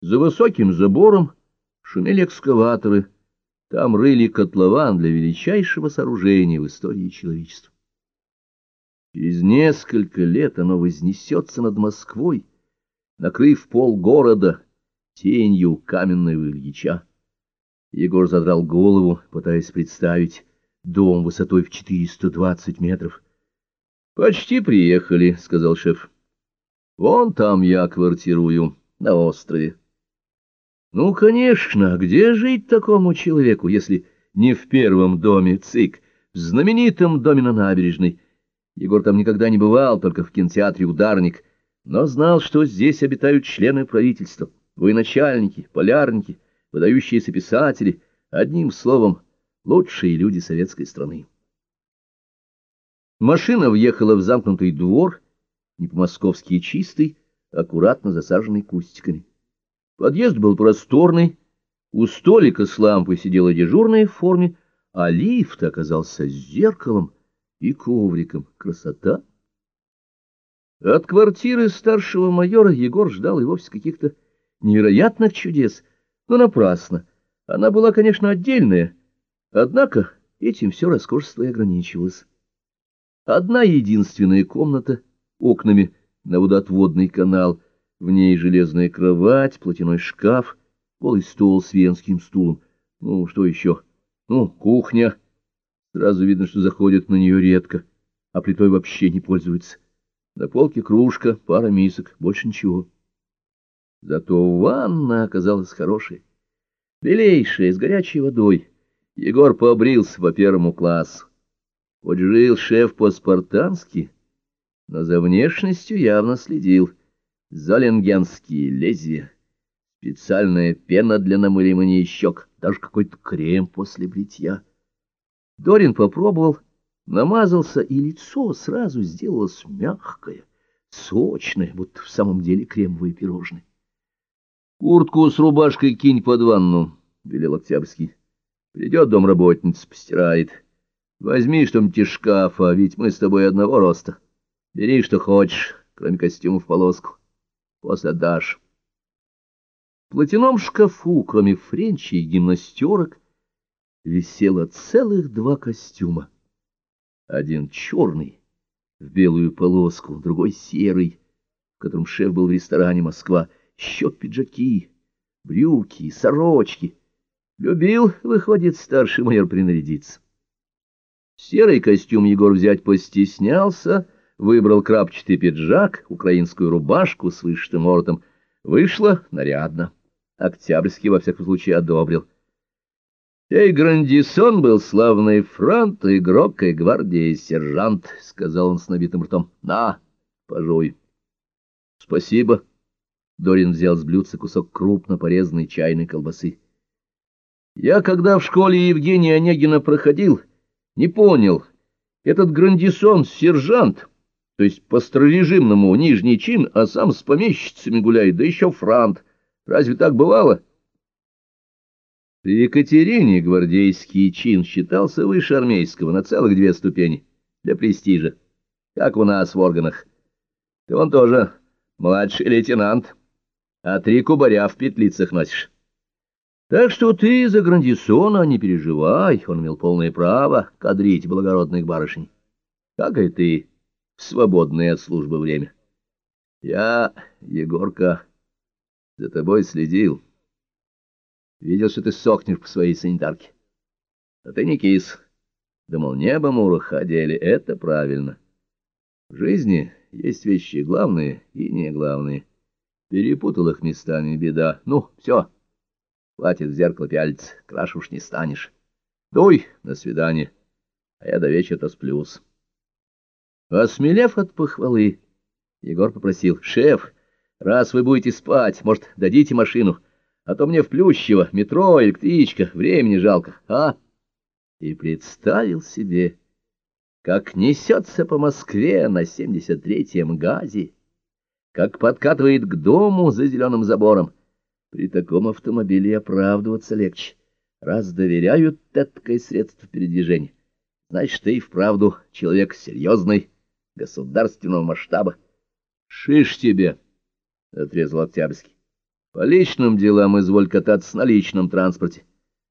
За высоким забором шумели экскаваторы, там рыли котлован для величайшего сооружения в истории человечества. Через несколько лет оно вознесется над Москвой, накрыв пол города тенью каменного Ильича. Егор задрал голову, пытаясь представить дом высотой в 420 метров. — Почти приехали, — сказал шеф. — Вон там я квартирую, на острове. Ну, конечно, где жить такому человеку, если не в первом доме ЦИК, в знаменитом доме на набережной? Егор там никогда не бывал, только в кинотеатре «Ударник», но знал, что здесь обитают члены правительства, военачальники, полярники, выдающиеся писатели, одним словом, лучшие люди советской страны. Машина въехала в замкнутый двор, не по-московски чистый, аккуратно засаженный кустиками. Подъезд был просторный, у столика с лампой сидела дежурная в форме, а лифт оказался зеркалом и ковриком. Красота! От квартиры старшего майора Егор ждал и вовсе каких-то невероятных чудес, но напрасно. Она была, конечно, отдельная, однако этим все роскошество и ограничивалось. Одна единственная комната, окнами на водоотводный канал — в ней железная кровать, платяной шкаф, голый стол с венским стулом. Ну, что еще? Ну, кухня. Сразу видно, что заходят на нее редко, а плитой вообще не пользуются. На полке кружка, пара мисок, больше ничего. Зато ванна оказалась хорошей, белейшая, с горячей водой. Егор побрился по первому классу. Вот жил шеф по-спартански, но за внешностью явно следил — Золенгенские лезвия, специальная пена для намыливания щек, даже какой-то крем после бритья. Дорин попробовал, намазался, и лицо сразу сделалось мягкое, сочное, будто в самом деле кремовые пирожные. — Куртку с рубашкой кинь под ванну, — велел Октябрьский. — Придет домработница, постирает. Возьми что-нибудь из шкафа, ведь мы с тобой одного роста. Бери, что хочешь, кроме костюмов в полоску после отдашь. В платяном шкафу, кроме френча и гимнастерок, висело целых два костюма. Один черный, в белую полоску, другой серый, в котором шеф был в ресторане «Москва», еще пиджаки, брюки, сорочки. Любил, выходит, старший майор принарядиться. Серый костюм Егор взять постеснялся, выбрал крапчатый пиджак, украинскую рубашку с вышитым воротом. Вышло нарядно. Октябрьский, во всяком случае, одобрил. «Эй, Грандисон был славный фронт, игрок и гвардии сержант», — сказал он с набитым ртом. «На, пожуй». «Спасибо». Дорин взял с блюдца кусок крупно порезанной чайной колбасы. «Я, когда в школе Евгения Онегина проходил, не понял, этот Грандисон — сержант» то есть по старорежимному нижний чин, а сам с помещицами гуляет, да еще франт. Разве так бывало? При Екатерине гвардейский чин считался выше армейского на целых две ступени для престижа, как у нас в органах. Ты он тоже младший лейтенант, а три кубаря в петлицах носишь. Так что ты за Грандисона не переживай, он имел полное право кадрить благородных барышень, как и ты свободное от службы время. Я, Егорка, за тобой следил. Видел, что ты сохнешь по своей санитарке. А ты не кис. Думал, небо мурах одели. Это правильно. В жизни есть вещи главные и не главные. Перепутал их местами беда. Ну, все. Хватит в зеркало пялиться, краш уж не станешь. Дуй, на свидание. А я до вечера сплюсь. Осмелев от похвалы, Егор попросил, «Шеф, раз вы будете спать, может, дадите машину, а то мне в Плющево, метро, электричка, времени жалко, а?» И представил себе, как несется по Москве на 73-м газе, как подкатывает к дому за зеленым забором. При таком автомобиле оправдываться легче, раз доверяют такое средство передвижения. Значит, ты и вправду человек серьезный, государственного масштаба. — Шиш тебе! — отрезал Октябрьский. По личным делам изволь кататься на личном транспорте.